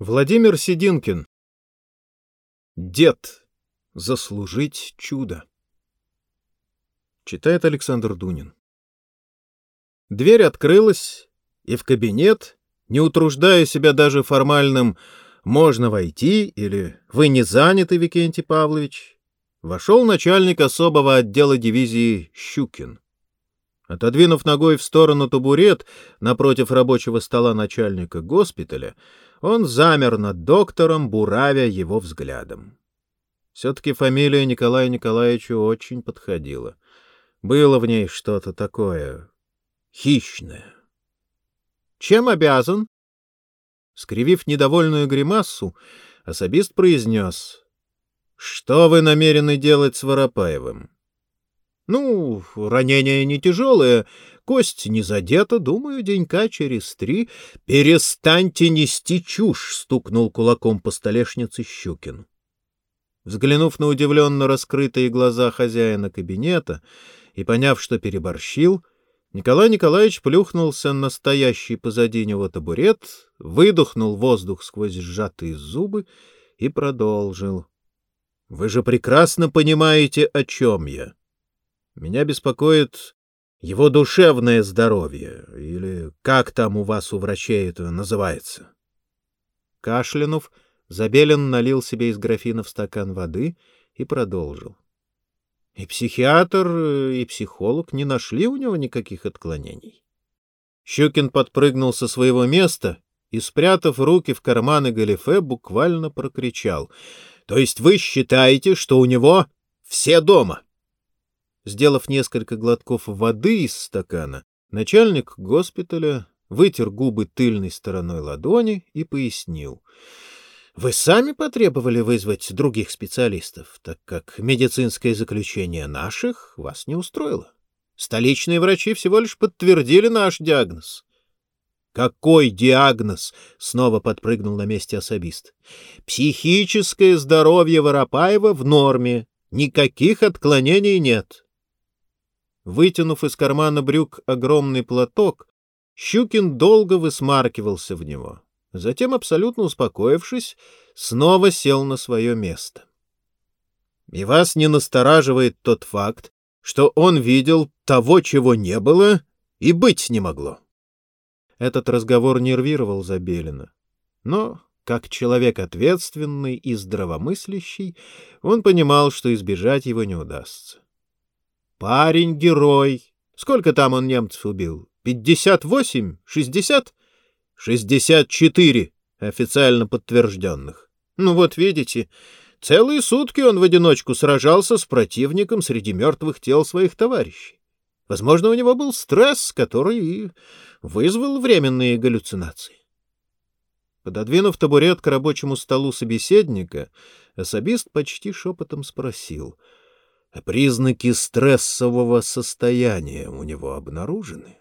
Владимир Сидинкин. Дед. Заслужить чудо. Читает Александр Дунин. Дверь открылась, и в кабинет, не утруждая себя даже формальным «можно войти» или «вы не заняты, Викентий Павлович», вошел начальник особого отдела дивизии Щукин. Отодвинув ногой в сторону табурет напротив рабочего стола начальника госпиталя, он замер над доктором, буравя его взглядом. Все-таки фамилия Николая Николаевичу очень подходила. Было в ней что-то такое хищное. «Чем обязан?» Скривив недовольную гримассу, особист произнес. «Что вы намерены делать с Воропаевым?» «Ну, ранение не тяжелое, Кость не задета, думаю, денька через три. «Перестаньте нести чушь!» — стукнул кулаком по столешнице Щукин. Взглянув на удивленно раскрытые глаза хозяина кабинета и поняв, что переборщил, Николай Николаевич плюхнулся на стоящий позади него табурет, выдохнул воздух сквозь сжатые зубы и продолжил. — Вы же прекрасно понимаете, о чем я. Меня беспокоит его душевное здоровье, или как там у вас у врачей это называется. Кашлянув, Забелин налил себе из графина в стакан воды и продолжил. И психиатр, и психолог не нашли у него никаких отклонений. Щукин подпрыгнул со своего места и, спрятав руки в карманы галифе, буквально прокричал. — То есть вы считаете, что у него все дома? — Сделав несколько глотков воды из стакана, начальник госпиталя вытер губы тыльной стороной ладони и пояснил. «Вы сами потребовали вызвать других специалистов, так как медицинское заключение наших вас не устроило. Столичные врачи всего лишь подтвердили наш диагноз». «Какой диагноз?» — снова подпрыгнул на месте особист. «Психическое здоровье Воропаева в норме. Никаких отклонений нет. Вытянув из кармана брюк огромный платок, Щукин долго высмаркивался в него. Затем, абсолютно успокоившись, снова сел на свое место. И вас не настораживает тот факт, что он видел того, чего не было и быть не могло. Этот разговор нервировал Забелина. Но, как человек ответственный и здравомыслящий, он понимал, что избежать его не удастся. Парень-герой. Сколько там он немцев убил? Пятьдесят восемь? Шестьдесят? Шестьдесят четыре официально подтвержденных. Ну вот видите, целые сутки он в одиночку сражался с противником среди мертвых тел своих товарищей. Возможно, у него был стресс, который и вызвал временные галлюцинации. Пододвинув табурет к рабочему столу собеседника, особист почти шепотом спросил — признаки стрессового состояния у него обнаружены?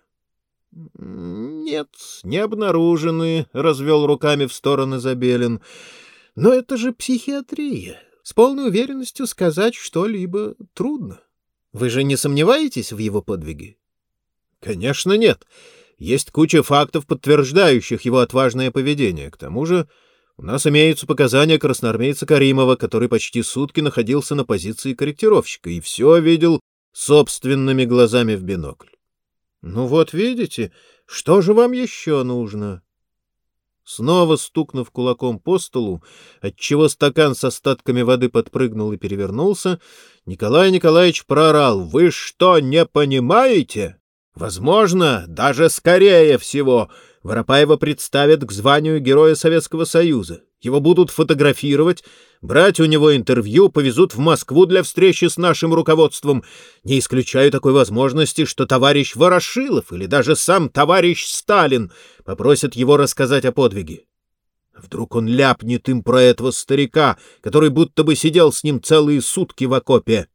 — Нет, не обнаружены, — развел руками в стороны Забелин. — Но это же психиатрия. С полной уверенностью сказать что-либо трудно. Вы же не сомневаетесь в его подвиге? — Конечно, нет. Есть куча фактов, подтверждающих его отважное поведение. К тому же у нас имеются показания красноармейца Каримова, который почти сутки находился на позиции корректировщика и все видел собственными глазами в бинокль. Ну вот видите, что же вам еще нужно? Снова стукнув кулаком по столу, отчего стакан с остатками воды подпрыгнул и перевернулся, Николай Николаевич проорал. «Вы что, не понимаете? Возможно, даже скорее всего, Воропаева представят к званию Героя Советского Союза. Его будут фотографировать, брать у него интервью, повезут в Москву для встречи с нашим руководством. Не исключаю такой возможности, что товарищ Ворошилов или даже сам товарищ Сталин попросят его рассказать о подвиге. Вдруг он ляпнет им про этого старика, который будто бы сидел с ним целые сутки в окопе.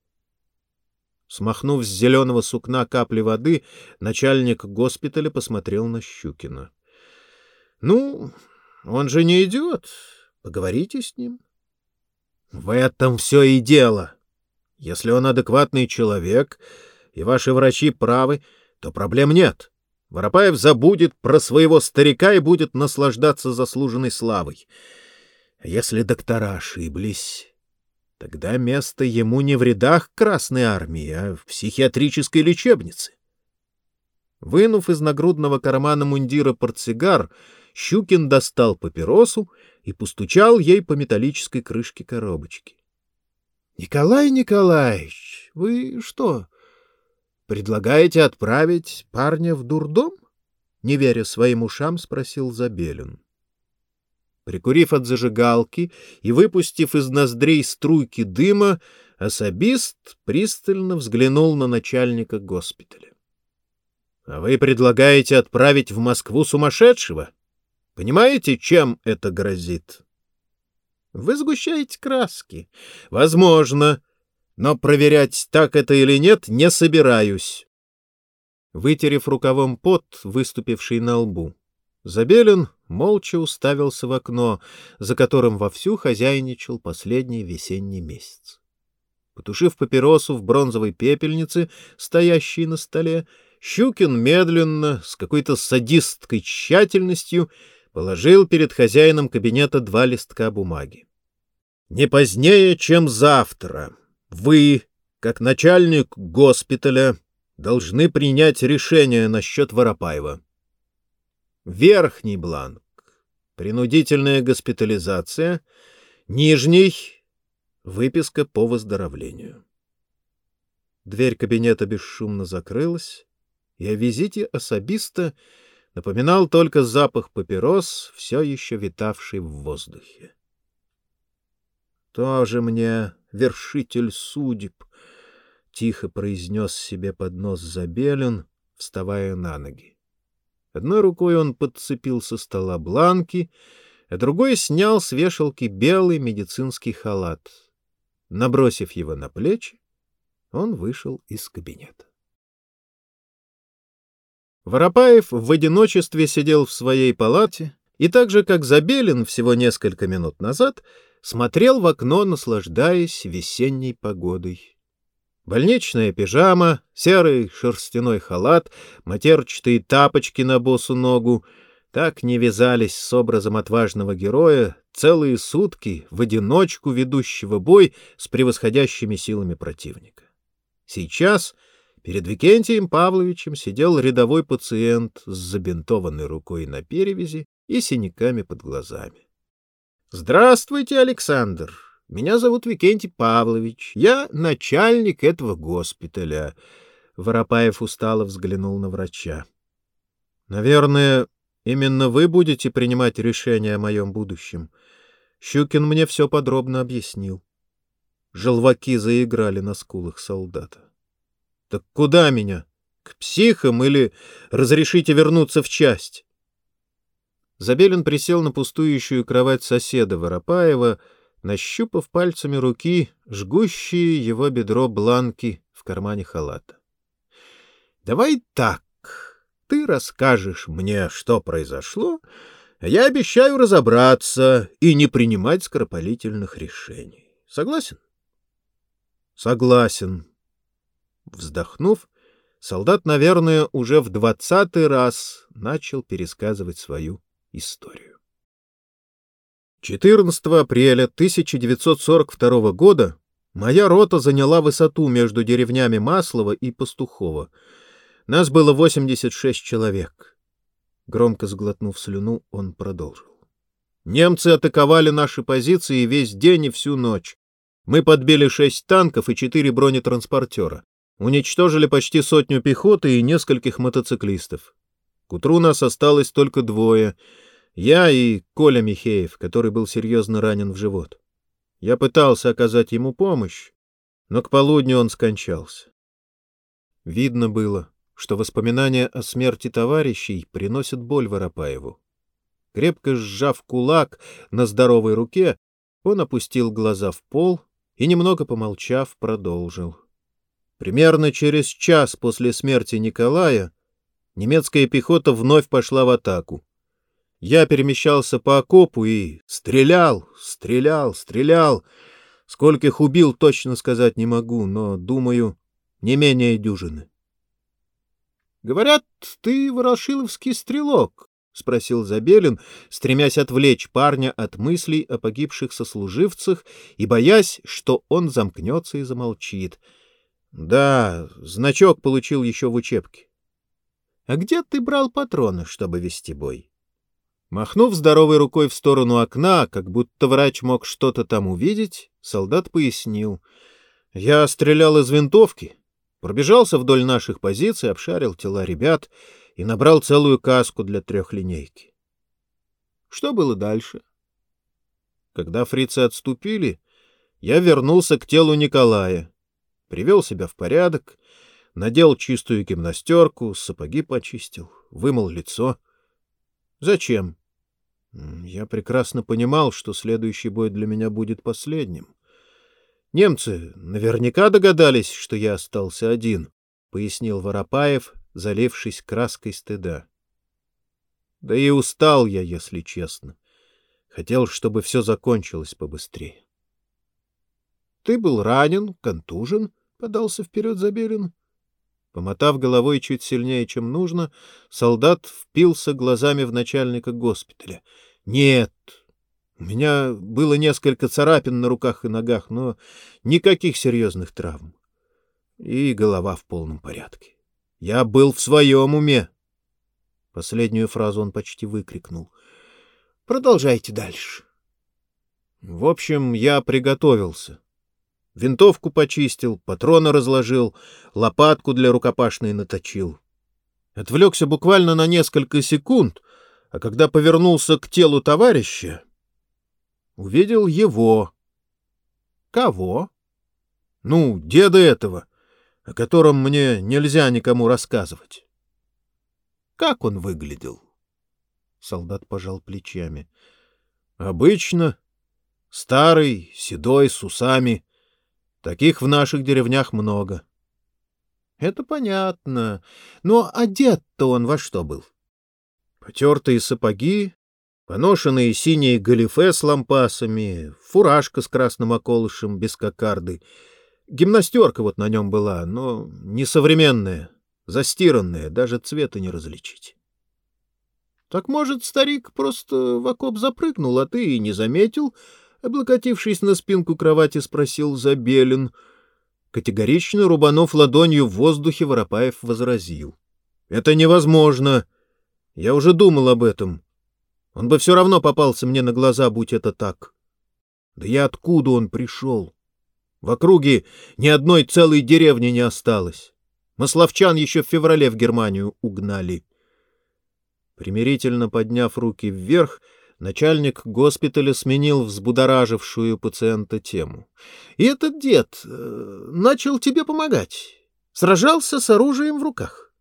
Смахнув с зеленого сукна капли воды, начальник госпиталя посмотрел на Щукина. Ну, он же не идет. Поговорите с ним. В этом все и дело. Если он адекватный человек, и ваши врачи правы, то проблем нет. Воропаев забудет про своего старика и будет наслаждаться заслуженной славой. А если доктора ошиблись, тогда место ему не в рядах Красной Армии, а в психиатрической лечебнице. Вынув из нагрудного кармана мундира портсигар, Щукин достал папиросу и постучал ей по металлической крышке коробочки. — Николай Николаевич, вы что, предлагаете отправить парня в дурдом? — не веря своим ушам, спросил Забелин. Прикурив от зажигалки и выпустив из ноздрей струйки дыма, особист пристально взглянул на начальника госпиталя. — А вы предлагаете отправить в Москву сумасшедшего? Понимаете, чем это грозит? — Вы сгущаете краски. — Возможно. Но проверять, так это или нет, не собираюсь. Вытерев рукавом пот, выступивший на лбу, Забелин молча уставился в окно, за которым вовсю хозяйничал последний весенний месяц. Потушив папиросу в бронзовой пепельнице, стоящей на столе, Щукин медленно, с какой-то садистской тщательностью, положил перед хозяином кабинета два листка бумаги. «Не позднее, чем завтра, вы, как начальник госпиталя, должны принять решение насчет Воропаева. Верхний бланк — принудительная госпитализация, нижний — выписка по выздоровлению». Дверь кабинета бесшумно закрылась, и о визите особиста напоминал только запах папирос, все еще витавший в воздухе. «Тоже мне вершитель судеб», — тихо произнес себе под нос Забелин, вставая на ноги. Одной рукой он подцепил со стола бланки, а другой снял с вешалки белый медицинский халат. Набросив его на плечи, он вышел из кабинета. Воропаев в одиночестве сидел в своей палате и так же, как Забелин всего несколько минут назад, смотрел в окно, наслаждаясь весенней погодой. Больничная пижама, серый шерстяной халат, матерчатые тапочки на босу ногу так не вязались с образом отважного героя целые сутки в одиночку ведущего бой с превосходящими силами противника. Сейчас — Перед Викентием Павловичем сидел рядовой пациент с забинтованной рукой на перевязи и синяками под глазами. — Здравствуйте, Александр. Меня зовут Викентий Павлович. Я начальник этого госпиталя. Воропаев устало взглянул на врача. — Наверное, именно вы будете принимать решение о моем будущем. Щукин мне все подробно объяснил. Желваки заиграли на скулах солдата. Так куда меня? К психам или разрешите вернуться в часть? Забелин присел на пустующую кровать соседа Воропаева, нащупав пальцами руки жгущие его бедро бланки в кармане халата. — Давай так. Ты расскажешь мне, что произошло, а я обещаю разобраться и не принимать скоропалительных решений. Согласен? — Согласен, Вздохнув, солдат, наверное, уже в двадцатый раз начал пересказывать свою историю. 14 апреля 1942 года моя рота заняла высоту между деревнями Маслова и Пастухова. Нас было 86 человек. Громко сглотнув слюну, он продолжил. Немцы атаковали наши позиции весь день и всю ночь. Мы подбили шесть танков и четыре бронетранспортера уничтожили почти сотню пехоты и нескольких мотоциклистов. К утру нас осталось только двое — я и Коля Михеев, который был серьезно ранен в живот. Я пытался оказать ему помощь, но к полудню он скончался. Видно было, что воспоминания о смерти товарищей приносят боль Воропаеву. Крепко сжав кулак на здоровой руке, он опустил глаза в пол и, немного помолчав, продолжил. Примерно через час после смерти Николая немецкая пехота вновь пошла в атаку. Я перемещался по окопу и стрелял, стрелял, стрелял. Скольких убил, точно сказать не могу, но, думаю, не менее дюжины. — Говорят, ты ворошиловский стрелок, — спросил Забелин, стремясь отвлечь парня от мыслей о погибших сослуживцах и боясь, что он замкнется и замолчит. — Да, значок получил еще в учебке. — А где ты брал патроны, чтобы вести бой? Махнув здоровой рукой в сторону окна, как будто врач мог что-то там увидеть, солдат пояснил. — Я стрелял из винтовки. — Пробежался вдоль наших позиций, обшарил тела ребят и набрал целую каску для трехлинейки. Что было дальше? Когда фрицы отступили, я вернулся к телу Николая, привел себя в порядок, надел чистую гимнастерку, сапоги почистил, вымыл лицо. Зачем? Я прекрасно понимал, что следующий бой для меня будет последним. Немцы наверняка догадались, что я остался один, — пояснил Воропаев, залившись краской стыда. Да и устал я, если честно. Хотел, чтобы все закончилось побыстрее. — Ты был ранен, контужен? — подался вперед Забелин. Помотав головой чуть сильнее, чем нужно, солдат впился глазами в начальника госпиталя. — Нет, у меня было несколько царапин на руках и ногах, но никаких серьезных травм. И голова в полном порядке. Я был в своем уме. Последнюю фразу он почти выкрикнул. Продолжайте дальше. В общем, я приготовился. Винтовку почистил, патроны разложил, лопатку для рукопашной наточил. Отвлекся буквально на несколько секунд, а когда повернулся к телу товарища, увидел его. Кого? Ну, деда этого, о котором мне нельзя никому рассказывать. Как он выглядел? Солдат пожал плечами. Обычно. Старый, седой, с усами. Таких в наших деревнях много. Это понятно. Но одет-то он во что был? Потертые сапоги, поношенные синие галифе с лампасами, фуражка с красным околышем без кокарды. Гимнастерка вот на нем была, но несовременная, застиранная, даже цвета не различить. Так, может, старик просто в окоп запрыгнул, а ты и не заметил? Облокотившись на спинку кровати, спросил Забелин. Категорично рубанув ладонью в воздухе, Воропаев возразил. — Это невозможно. Я уже думал об этом. Он бы все равно попался мне на глаза, будь это так. Да я откуда он пришел? В округе ни одной целой деревни не осталось. Масловчан еще в феврале в Германию угнали. Примирительно подняв руки вверх, начальник госпиталя сменил взбудоражившую пациента тему. — И этот дед э, начал тебе помогать. Сражался с оружием в руках.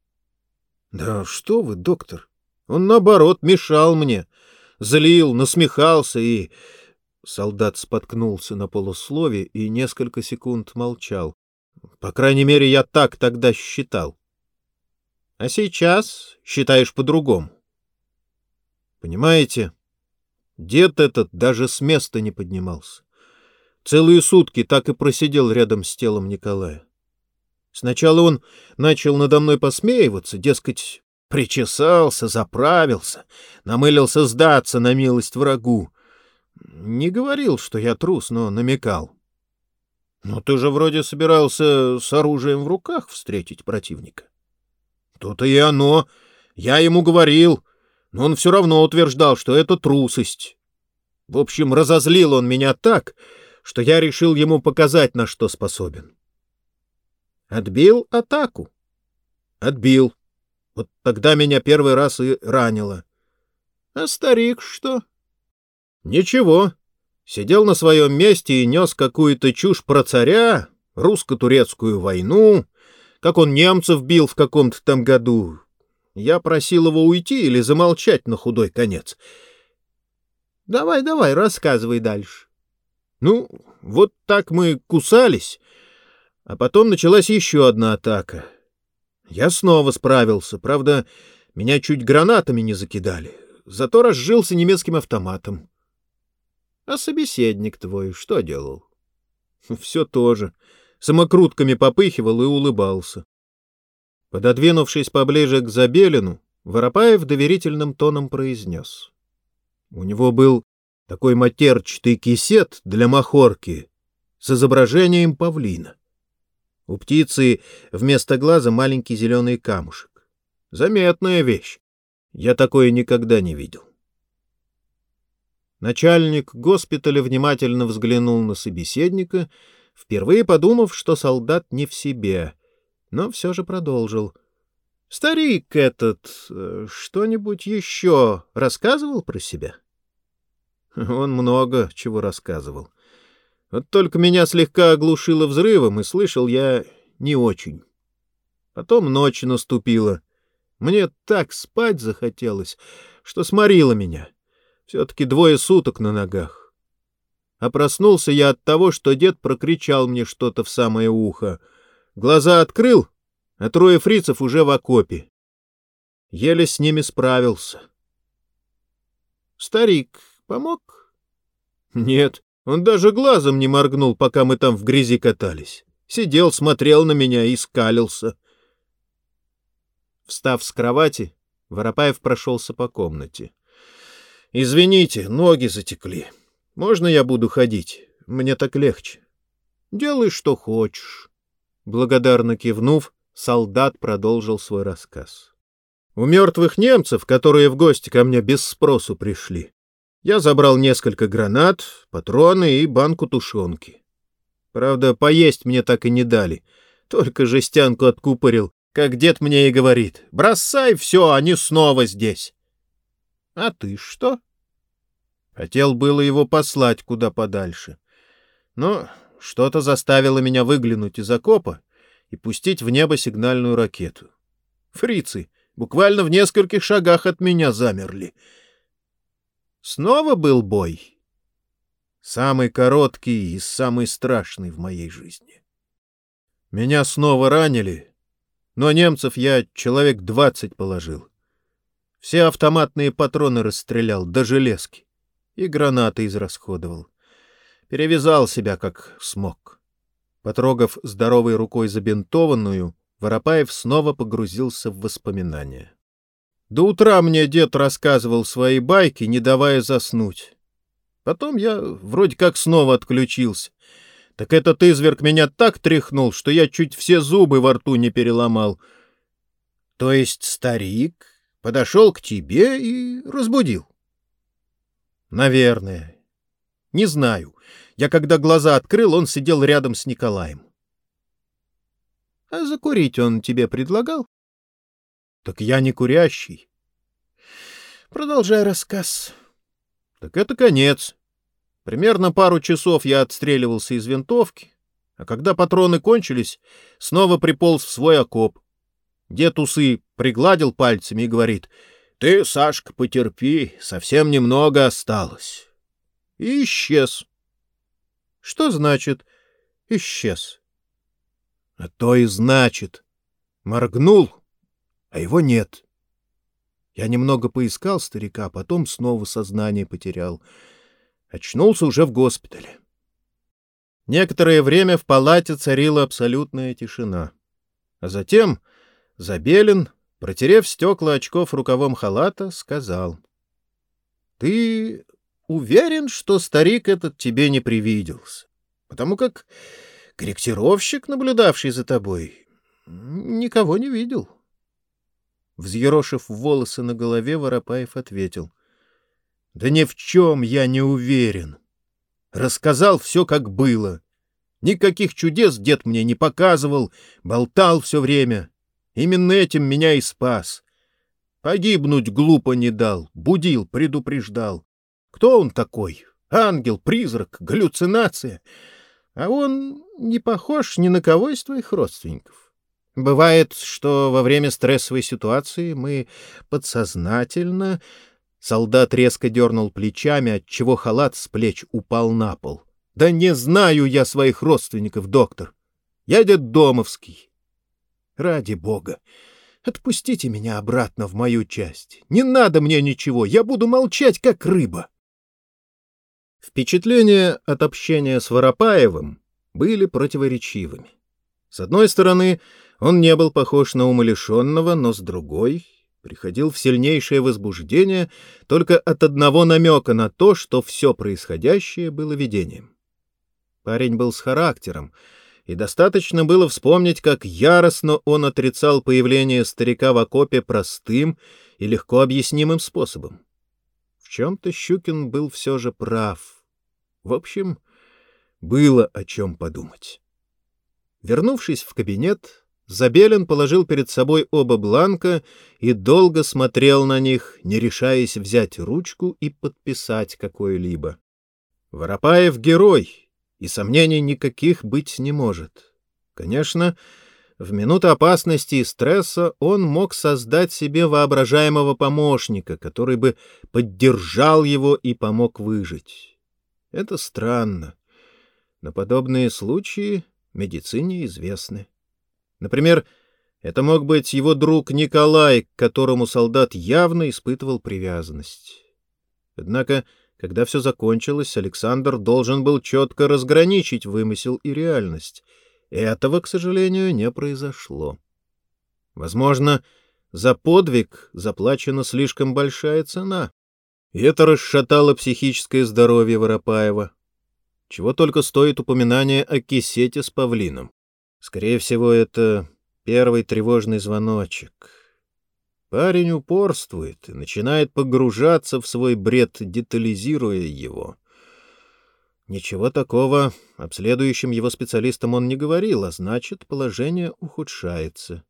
— Да что вы, доктор, он, наоборот, мешал мне злил, насмехался и... Солдат споткнулся на полуслове и несколько секунд молчал. По крайней мере, я так тогда считал. А сейчас считаешь по-другому. Понимаете, дед этот даже с места не поднимался. Целые сутки так и просидел рядом с телом Николая. Сначала он начал надо мной посмеиваться, дескать, Причесался, заправился, намылился сдаться на милость врагу. Не говорил, что я трус, но намекал. Но ты же вроде собирался с оружием в руках встретить противника. То-то и оно. Я ему говорил, но он все равно утверждал, что это трусость. В общем, разозлил он меня так, что я решил ему показать, на что способен. Отбил атаку. Отбил. Вот тогда меня первый раз и ранило. А старик что? Ничего. Сидел на своем месте и нес какую-то чушь про царя, русско-турецкую войну, как он немцев бил в каком-то там году. Я просил его уйти или замолчать на худой конец. Давай, давай, рассказывай дальше. Ну, вот так мы кусались, а потом началась еще одна атака — я снова справился, правда, меня чуть гранатами не закидали, зато разжился немецким автоматом. А собеседник твой что делал? Все тоже. Самокрутками попыхивал и улыбался. Пододвинувшись поближе к Забелину, Воропаев доверительным тоном произнес. У него был такой матерчатый кисет для махорки с изображением павлина. У птицы вместо глаза маленький зеленый камушек. Заметная вещь. Я такое никогда не видел. Начальник госпиталя внимательно взглянул на собеседника, впервые подумав, что солдат не в себе, но все же продолжил. Старик этот э, что-нибудь еще рассказывал про себя? Он много чего рассказывал. Вот только меня слегка оглушило взрывом, и слышал я не очень. Потом ночь наступила. Мне так спать захотелось, что сморило меня. Все-таки двое суток на ногах. А проснулся я от того, что дед прокричал мне что-то в самое ухо. Глаза открыл — а трое фрицев уже в окопе. Еле с ними справился. Старик помог? Нет, он даже глазом не моргнул, пока мы там в грязи катались. Сидел, смотрел на меня и скалился. Встав с кровати, Воропаев прошелся по комнате. — Извините, ноги затекли. Можно я буду ходить? Мне так легче. — Делай, что хочешь. Благодарно кивнув, солдат продолжил свой рассказ. У мертвых немцев, которые в гости ко мне без спросу пришли, я забрал несколько гранат, патроны и банку тушенки. Правда, поесть мне так и не дали, только жестянку откупорил, как дед мне и говорит, бросай все, они снова здесь. А ты что? Хотел было его послать куда подальше. Но что-то заставило меня выглянуть из окопа и пустить в небо сигнальную ракету. Фрицы буквально в нескольких шагах от меня замерли. Снова был бой. Самый короткий и самый страшный в моей жизни. Меня снова ранили, но немцев я человек двадцать положил. Все автоматные патроны расстрелял до железки и гранаты израсходовал. Перевязал себя как смог. Потрогав здоровой рукой забинтованную, Воропаев снова погрузился в воспоминания. До утра мне дед рассказывал свои байки, не давая заснуть. Потом я вроде как снова отключился. Так этот изверг меня так тряхнул, что я чуть все зубы во рту не переломал. То есть старик подошел к тебе и разбудил? Наверное. Не знаю. Я когда глаза открыл, он сидел рядом с Николаем. — А закурить он тебе предлагал? — Так я не курящий. — Продолжай рассказ. — Так это конец. Примерно пару часов я отстреливался из винтовки, а когда патроны кончились, снова приполз в свой окоп. Дед усы пригладил пальцами и говорит, «Ты, Сашка, потерпи, совсем немного осталось». И исчез. Что значит «исчез»? А то и значит. Моргнул, а его нет. Я немного поискал старика, потом снова сознание потерял. Очнулся уже в госпитале. Некоторое время в палате царила абсолютная тишина. А затем Забелин, протерев стекла очков рукавом халата, сказал. — Ты уверен, что старик этот тебе не привиделся, потому как корректировщик, наблюдавший за тобой, никого не видел. Взъерошив волосы на голове, Воропаев ответил. — Да ни в чем я не уверен. Рассказал все, как было. Никаких чудес дед мне не показывал, болтал все время. Именно этим меня и спас. Погибнуть глупо не дал, будил, предупреждал. Кто он такой? Ангел, призрак, галлюцинация? А он не похож ни на кого из твоих родственников. Бывает, что во время стрессовой ситуации мы подсознательно... Солдат резко дернул плечами, отчего халат с плеч упал на пол. — Да не знаю я своих родственников, доктор. Я дед Домовский. Ради бога, отпустите меня обратно в мою часть. Не надо мне ничего, я буду молчать, как рыба. Впечатления от общения с Воропаевым были противоречивыми. С одной стороны, Он не был похож на умалишенного, но с другой приходил в сильнейшее возбуждение только от одного намека на то, что все происходящее было видением. Парень был с характером, и достаточно было вспомнить, как яростно он отрицал появление старика в окопе простым и легко объяснимым способом. Чем-то Щукин был все же прав. В общем, было о чем подумать. Вернувшись в кабинет, Забелин положил перед собой оба бланка и долго смотрел на них, не решаясь взять ручку и подписать какое-либо. Воропаев — герой, и сомнений никаких быть не может. Конечно, в минуту опасности и стресса он мог создать себе воображаемого помощника, который бы поддержал его и помог выжить. Это странно, но подобные случаи медицине известны. Например, это мог быть его друг Николай, к которому солдат явно испытывал привязанность. Однако когда все закончилось, Александр должен был четко разграничить вымысел и реальность. Этого, к сожалению, не произошло. Возможно, за подвиг заплачена слишком большая цена. И это расшатало психическое здоровье Воропаева. Чего только стоит упоминание о кисете с павлином. Скорее всего, это первый тревожный звоночек. Парень упорствует и начинает погружаться в свой бред, детализируя его. Ничего такого обследующим его специалистам он не говорил, а значит, положение ухудшается.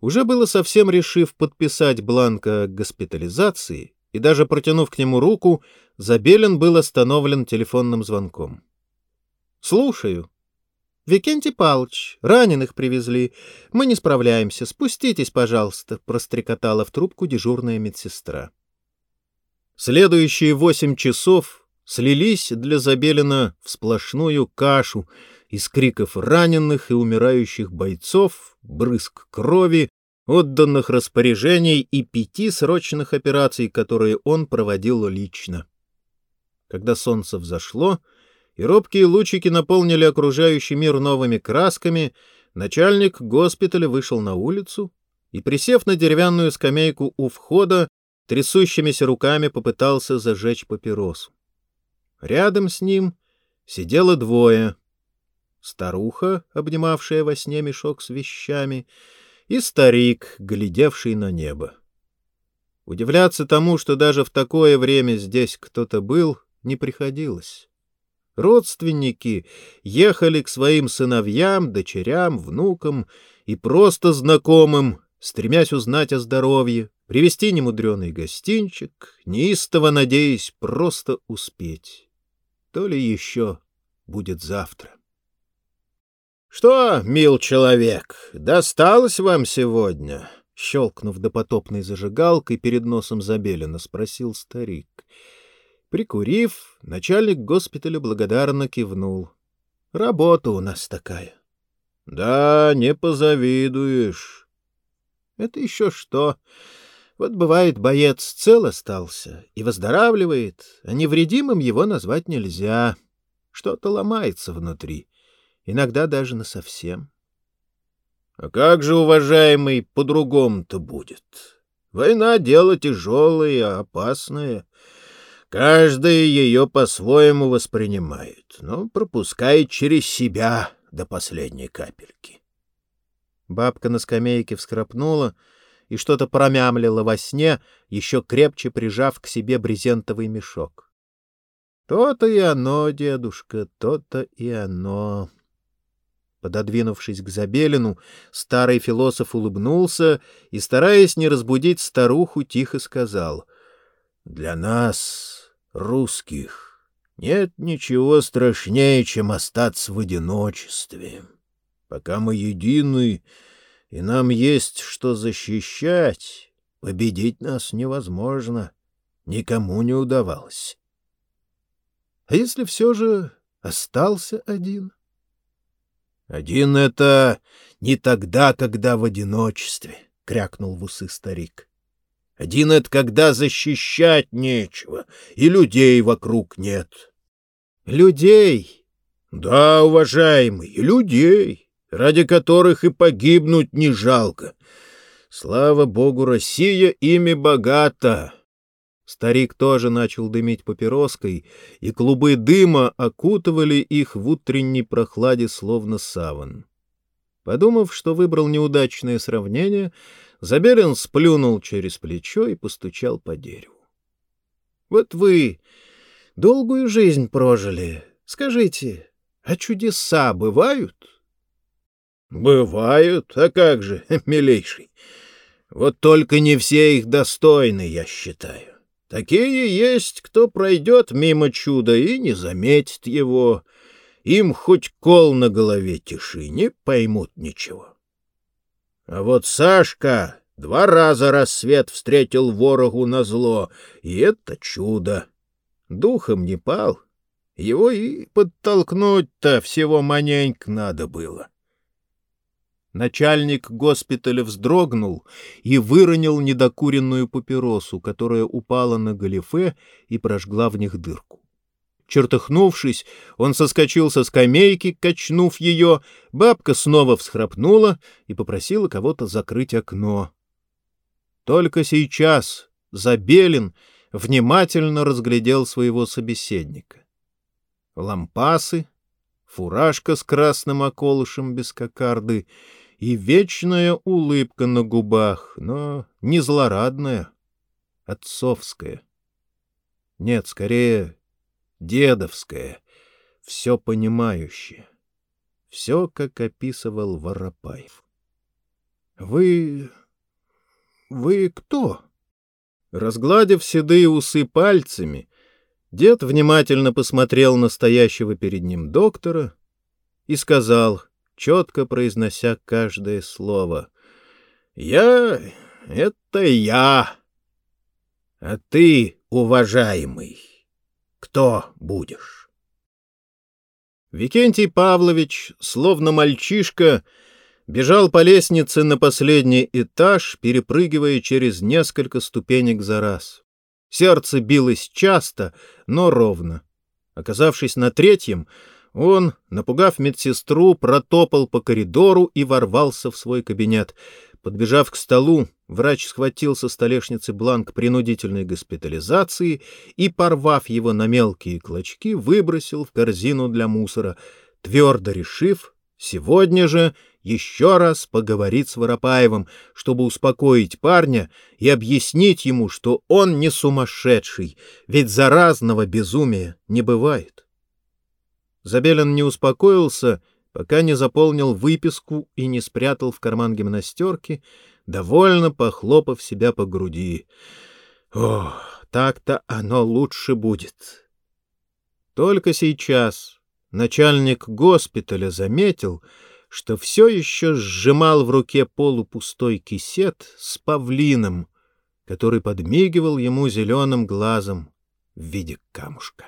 Уже было совсем решив подписать бланк о госпитализации, и даже протянув к нему руку, Забелин был остановлен телефонным звонком. — Слушаю, — Викентий Палыч, раненых привезли. Мы не справляемся. Спуститесь, пожалуйста, — прострекотала в трубку дежурная медсестра. Следующие восемь часов слились для Забелина в сплошную кашу из криков раненых и умирающих бойцов, брызг крови, отданных распоряжений и пяти срочных операций, которые он проводил лично. Когда солнце взошло, и робкие лучики наполнили окружающий мир новыми красками, начальник госпиталя вышел на улицу и, присев на деревянную скамейку у входа, трясущимися руками попытался зажечь папиросу. Рядом с ним сидело двое. Старуха, обнимавшая во сне мешок с вещами, и старик, глядевший на небо. Удивляться тому, что даже в такое время здесь кто-то был, не приходилось. Родственники ехали к своим сыновьям, дочерям, внукам и просто знакомым, стремясь узнать о здоровье, привезти немудреный гостинчик, неистово надеясь просто успеть. То ли еще будет завтра. — Что, мил человек, досталось вам сегодня? — щелкнув допотопной зажигалкой перед носом Забелина, спросил старик. — Прикурив, начальник госпиталя благодарно кивнул. — Работа у нас такая. — Да, не позавидуешь. — Это еще что? Вот бывает, боец цел остался и выздоравливает, а невредимым его назвать нельзя. Что-то ломается внутри, иногда даже насовсем. — А как же, уважаемый, по-другому-то будет? Война — дело тяжелое, опасное. Каждый ее по-своему воспринимает, но пропускает через себя до последней капельки. Бабка на скамейке вскрапнула и что-то промямлила во сне, еще крепче прижав к себе брезентовый мешок. То-то и оно, дедушка, то-то и оно. Пододвинувшись к Забелину, старый философ улыбнулся и, стараясь не разбудить старуху, тихо сказал — Для нас, русских, нет ничего страшнее, чем остаться в одиночестве. Пока мы едины, и нам есть что защищать, победить нас невозможно, никому не удавалось. А если все же остался один? Один — это не тогда, когда в одиночестве, — крякнул в усы старик. Один — это когда защищать нечего, и людей вокруг нет. — Людей? — Да, уважаемый, людей. Ради которых и погибнуть не жалко. Слава богу, Россия ими богата. Старик тоже начал дымить папироской, и клубы дыма окутывали их в утренней прохладе, словно саван. Подумав, что выбрал неудачное сравнение, Забелин сплюнул через плечо и постучал по дереву. — Вот вы долгую жизнь прожили. Скажите, а чудеса бывают? — Бывают, а как же, милейший. Вот только не все их достойны, я считаю. Такие есть, кто пройдет мимо чуда и не заметит его. Им хоть кол на голове тиши, не поймут ничего. А вот Сашка два раза рассвет встретил ворогу на зло, и это чудо. Духом не пал, его и подтолкнуть-то всего маненько надо было. Начальник госпиталя вздрогнул и выронил недокуренную папиросу, которая упала на галифе и прожгла в них дырку. Чертыхнувшись, он соскочил со скамейки, качнув ее, бабка снова всхрапнула и попросила кого-то закрыть окно. Только сейчас Забелин внимательно разглядел своего собеседника. Лампасы, фуражка с красным околышем без кокарды — и вечная улыбка на губах, но не злорадная, отцовская. Нет, скорее, дедовская, все понимающая. Все, как описывал Воропаев. — Вы... вы кто? Разгладив седые усы пальцами, дед внимательно посмотрел на стоящего перед ним доктора и сказал — четко произнося каждое слово. «Я — это я, а ты, уважаемый, кто будешь?» Викентий Павлович, словно мальчишка, бежал по лестнице на последний этаж, перепрыгивая через несколько ступенек за раз. Сердце билось часто, но ровно. Оказавшись на третьем, он, напугав медсестру, протопал по коридору и ворвался в свой кабинет. Подбежав к столу, врач схватил со столешницы бланк принудительной госпитализации и, порвав его на мелкие клочки, выбросил в корзину для мусора, твердо решив сегодня же еще раз поговорить с Воропаевым, чтобы успокоить парня и объяснить ему, что он не сумасшедший, ведь заразного безумия не бывает. Забелин не успокоился, пока не заполнил выписку и не спрятал в карман гимнастерки, довольно похлопав себя по груди. О, так-то оно лучше будет. Только сейчас начальник госпиталя заметил, что все еще сжимал в руке полупустой кисет с павлином, который подмигивал ему зеленым глазом в виде камушка.